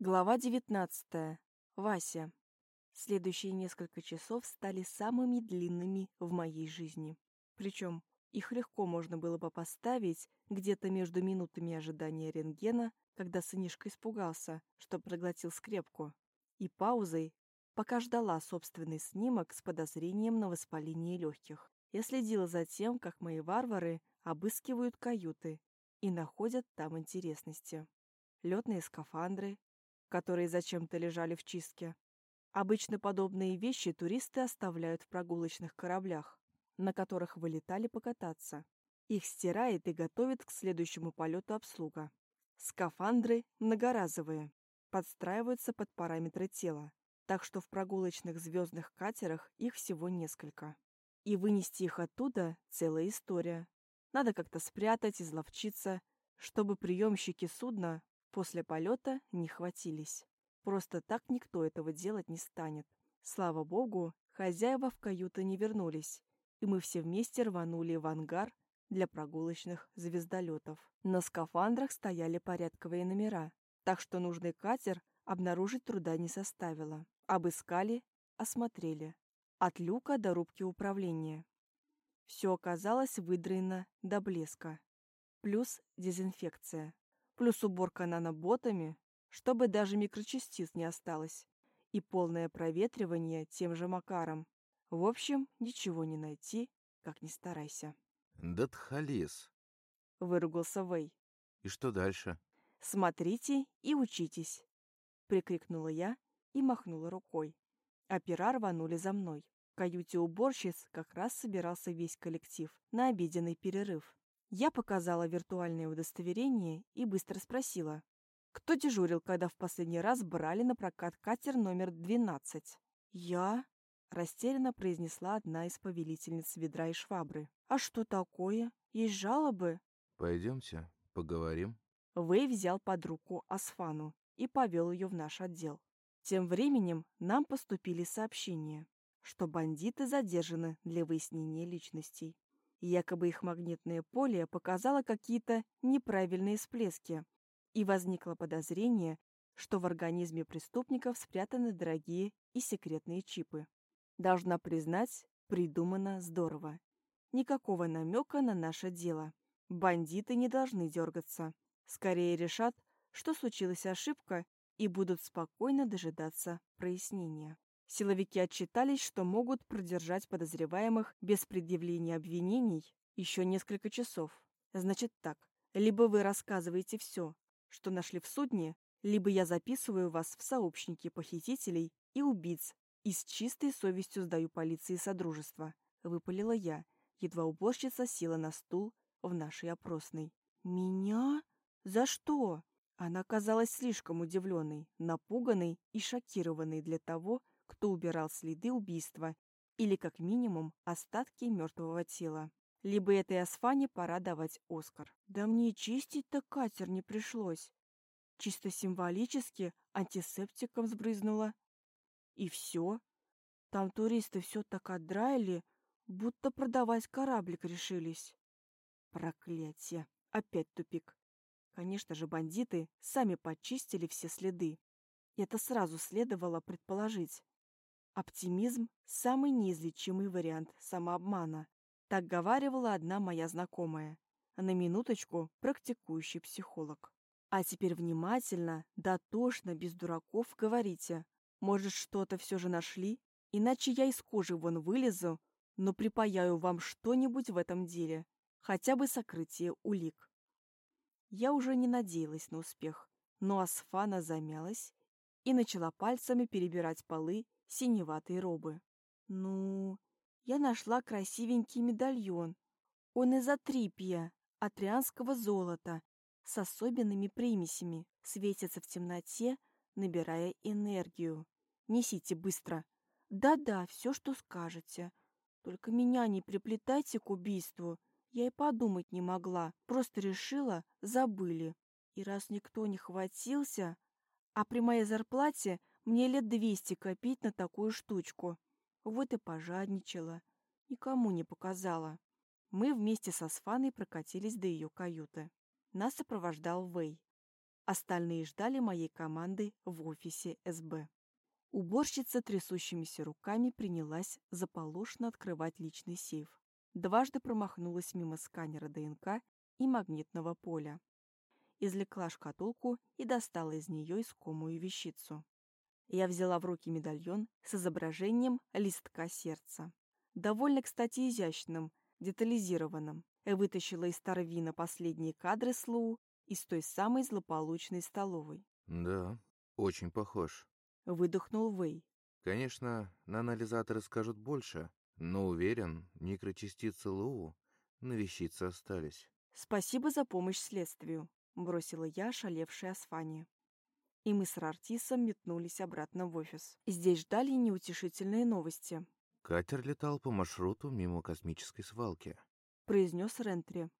Глава 19. Вася. Следующие несколько часов стали самыми длинными в моей жизни. Причем их легко можно было бы поставить где-то между минутами ожидания рентгена, когда сынишка испугался, что проглотил скрепку, и паузой, пока ждала собственный снимок с подозрением на воспаление легких. Я следила за тем, как мои варвары обыскивают каюты и находят там интересности. Летные скафандры, которые зачем-то лежали в чистке. Обычно подобные вещи туристы оставляют в прогулочных кораблях, на которых вылетали покататься. Их стирает и готовит к следующему полету обслуга. Скафандры многоразовые, подстраиваются под параметры тела, так что в прогулочных звездных катерах их всего несколько. И вынести их оттуда – целая история. Надо как-то спрятать, изловчиться, чтобы приемщики судна После полета не хватились. Просто так никто этого делать не станет. Слава богу, хозяева в каюты не вернулись, и мы все вместе рванули в ангар для прогулочных звездолетов. На скафандрах стояли порядковые номера, так что нужный катер обнаружить труда не составило. Обыскали, осмотрели. От люка до рубки управления. Все оказалось выдраено до блеска. Плюс дезинфекция плюс уборка наноботами, чтобы даже микрочастиц не осталось, и полное проветривание тем же макаром. В общем, ничего не найти, как ни старайся. «Датхалис», — выругался Вэй. «И что дальше?» «Смотрите и учитесь», — прикрикнула я и махнула рукой. Опера рванули за мной. В каюте уборщиц как раз собирался весь коллектив на обеденный перерыв. Я показала виртуальное удостоверение и быстро спросила, кто дежурил, когда в последний раз брали на прокат катер номер 12? Я, растерянно произнесла одна из повелительниц ведра и швабры. А что такое? Есть жалобы? Пойдемте, поговорим. Вэй взял под руку Асфану и повел ее в наш отдел. Тем временем нам поступили сообщения, что бандиты задержаны для выяснения личностей. Якобы их магнитное поле показало какие-то неправильные всплески, и возникло подозрение, что в организме преступников спрятаны дорогие и секретные чипы. Должна признать, придумано здорово. Никакого намека на наше дело. Бандиты не должны дергаться. Скорее решат, что случилась ошибка, и будут спокойно дожидаться прояснения. Силовики отчитались, что могут продержать подозреваемых без предъявления обвинений еще несколько часов. Значит так, либо вы рассказываете все, что нашли в судне, либо я записываю вас в сообщники похитителей и убийц и с чистой совестью сдаю полиции Содружества. Выпалила я, едва уборщица села на стул в нашей опросной. «Меня? За что?» Она казалась слишком удивленной, напуганной и шокированной для того, кто убирал следы убийства или, как минимум, остатки мертвого тела. Либо этой Асфане пора давать Оскар. Да мне чистить-то катер не пришлось. Чисто символически антисептиком сбрызнула. И все. Там туристы все так отдраили, будто продавать кораблик решились. Проклятие. Опять тупик. Конечно же, бандиты сами почистили все следы. Это сразу следовало предположить. Оптимизм – самый неизлечимый вариант самообмана. Так говаривала одна моя знакомая, на минуточку практикующий психолог. А теперь внимательно, дотошно, без дураков говорите. Может, что-то все же нашли? Иначе я из кожи вон вылезу, но припаяю вам что-нибудь в этом деле. Хотя бы сокрытие улик. Я уже не надеялась на успех, но Асфана замялась и начала пальцами перебирать полы синеватой робы. Ну, я нашла красивенький медальон. Он из атрипия, атрианского золота, с особенными примесями, светится в темноте, набирая энергию. Несите быстро. Да-да, все, что скажете. Только меня не приплетайте к убийству. Я и подумать не могла, просто решила, забыли. И раз никто не хватился, а при моей зарплате мне лет двести копить на такую штучку. Вот и пожадничала. Никому не показала. Мы вместе со Сфаной прокатились до ее каюты. Нас сопровождал Вэй. Остальные ждали моей команды в офисе СБ. Уборщица трясущимися руками принялась заполошно открывать личный сейф. Дважды промахнулась мимо сканера ДНК и магнитного поля. Извлекла шкатулку и достала из нее искомую вещицу. Я взяла в руки медальон с изображением листка сердца. Довольно, кстати, изящным, детализированным. Я вытащила из Тарвина последние кадры Слоу из той самой злополучной столовой. Да, очень похож. Выдохнул Вэй. Конечно, на анализаторы скажут больше, но уверен, микрочастицы Лоу на вещице остались. Спасибо за помощь следствию, бросила я, шалевшая Асфани. И мы с Рартисом метнулись обратно в офис. Здесь ждали неутешительные новости. Катер летал по маршруту мимо космической свалки. Произнес Рентри.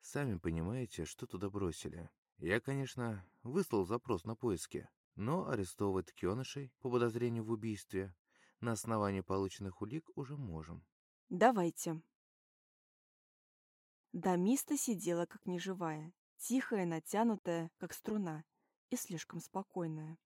Сами понимаете, что туда бросили. Я, конечно, выслал запрос на поиски, но арестовывать Кёнышей по подозрению в убийстве на основании полученных улик уже можем. Давайте. Дамиста сидела как неживая, тихая, натянутая, как струна, и слишком спокойная.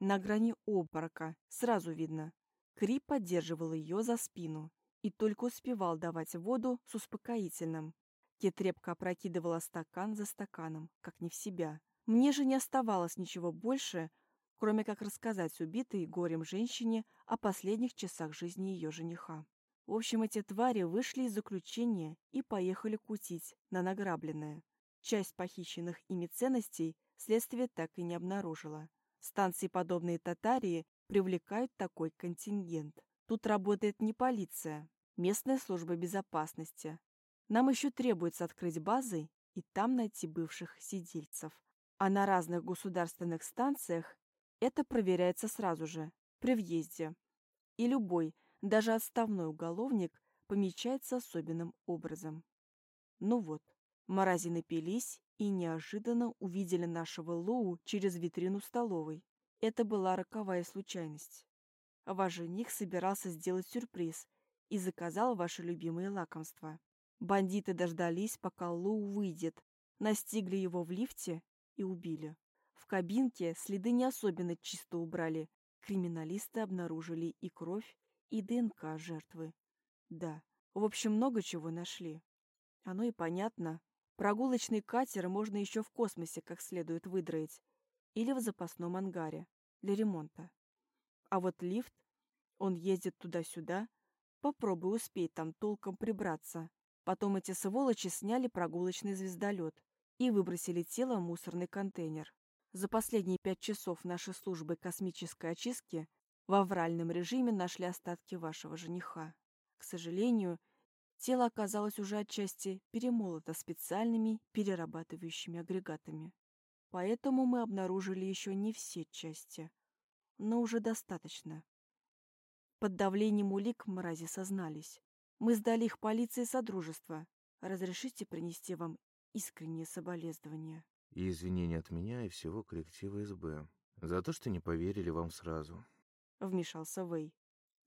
На грани обморока, сразу видно. Кри поддерживал ее за спину и только успевал давать воду с успокоительным. Кетрепка опрокидывала стакан за стаканом, как не в себя. Мне же не оставалось ничего больше, кроме как рассказать убитой горем женщине о последних часах жизни ее жениха. В общем, эти твари вышли из заключения и поехали кутить на награбленное. Часть похищенных ими ценностей следствие так и не обнаружило. Станции, подобные Татарии, привлекают такой контингент. Тут работает не полиция, местная служба безопасности. Нам еще требуется открыть базы и там найти бывших сидельцев. А на разных государственных станциях это проверяется сразу же, при въезде. И любой, даже отставной уголовник, помечается особенным образом. Ну вот, морази напились и неожиданно увидели нашего Лоу через витрину столовой. Это была роковая случайность. Ваш жених собирался сделать сюрприз и заказал ваши любимые лакомства. Бандиты дождались, пока Лоу выйдет, настигли его в лифте и убили. В кабинке следы не особенно чисто убрали. Криминалисты обнаружили и кровь, и ДНК жертвы. Да, в общем, много чего нашли. Оно и понятно. Прогулочный катер можно еще в космосе как следует выдроить. Или в запасном ангаре для ремонта. А вот лифт, он ездит туда-сюда. Попробуй успеть там толком прибраться. Потом эти сволочи сняли прогулочный звездолет и выбросили тело в мусорный контейнер. За последние пять часов нашей службы космической очистки в авральном режиме нашли остатки вашего жениха. К сожалению, тело оказалось уже отчасти перемолото специальными перерабатывающими агрегатами. Поэтому мы обнаружили еще не все части, но уже достаточно. Под давлением улик мрази сознались. Мы сдали их полиции Содружества. Разрешите принести вам искренние соболезнования. И извинения от меня и всего коллектива СБ за то, что не поверили вам сразу. Вмешался Вэй.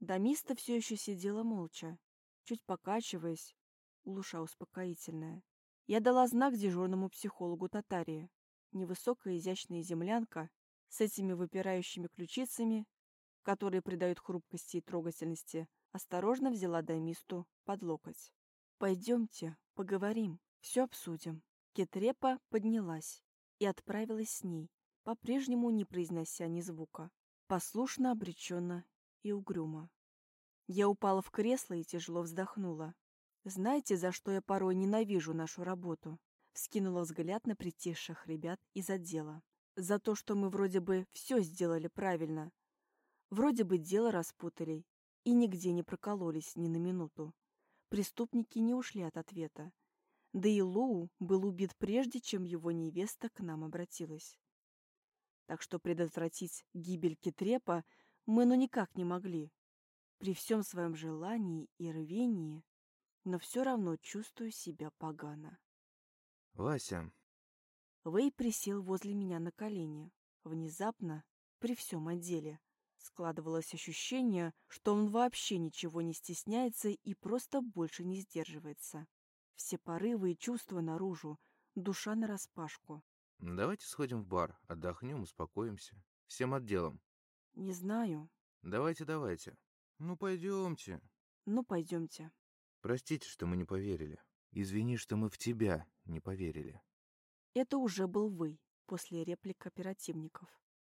Дамиста все еще сидела молча, чуть покачиваясь, улуша успокоительная. Я дала знак дежурному психологу Татарии. Невысокая изящная землянка с этими выпирающими ключицами, которые придают хрупкости и трогательности, осторожно взяла Дамисту под локоть. «Пойдемте, поговорим, все обсудим». Кетрепа поднялась и отправилась с ней, по-прежнему не произнося ни звука, послушно, обреченно и угрюмо. Я упала в кресло и тяжело вздохнула. Знаете, за что я порой ненавижу нашу работу? Вскинула взгляд на притихших ребят из отдела. За то, что мы вроде бы все сделали правильно. Вроде бы дело распутали и нигде не прокололись ни на минуту. Преступники не ушли от ответа. Да и Лоу был убит прежде, чем его невеста к нам обратилась. Так что предотвратить гибель Китрепа мы ну никак не могли. При всем своем желании и рвении, но все равно чувствую себя погано. «Вася!» Вэй присел возле меня на колени. Внезапно, при всем отделе, складывалось ощущение, что он вообще ничего не стесняется и просто больше не сдерживается. Все порывы и чувства наружу, душа нараспашку. Давайте сходим в бар, отдохнем, успокоимся. Всем отделом. Не знаю. Давайте, давайте. Ну, пойдемте. Ну, пойдемте. Простите, что мы не поверили. Извини, что мы в тебя не поверили. Это уже был вы, после реплик оперативников.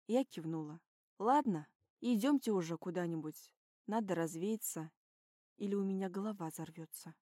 Я кивнула. Ладно, идемте уже куда-нибудь. Надо развеяться, или у меня голова взорвется.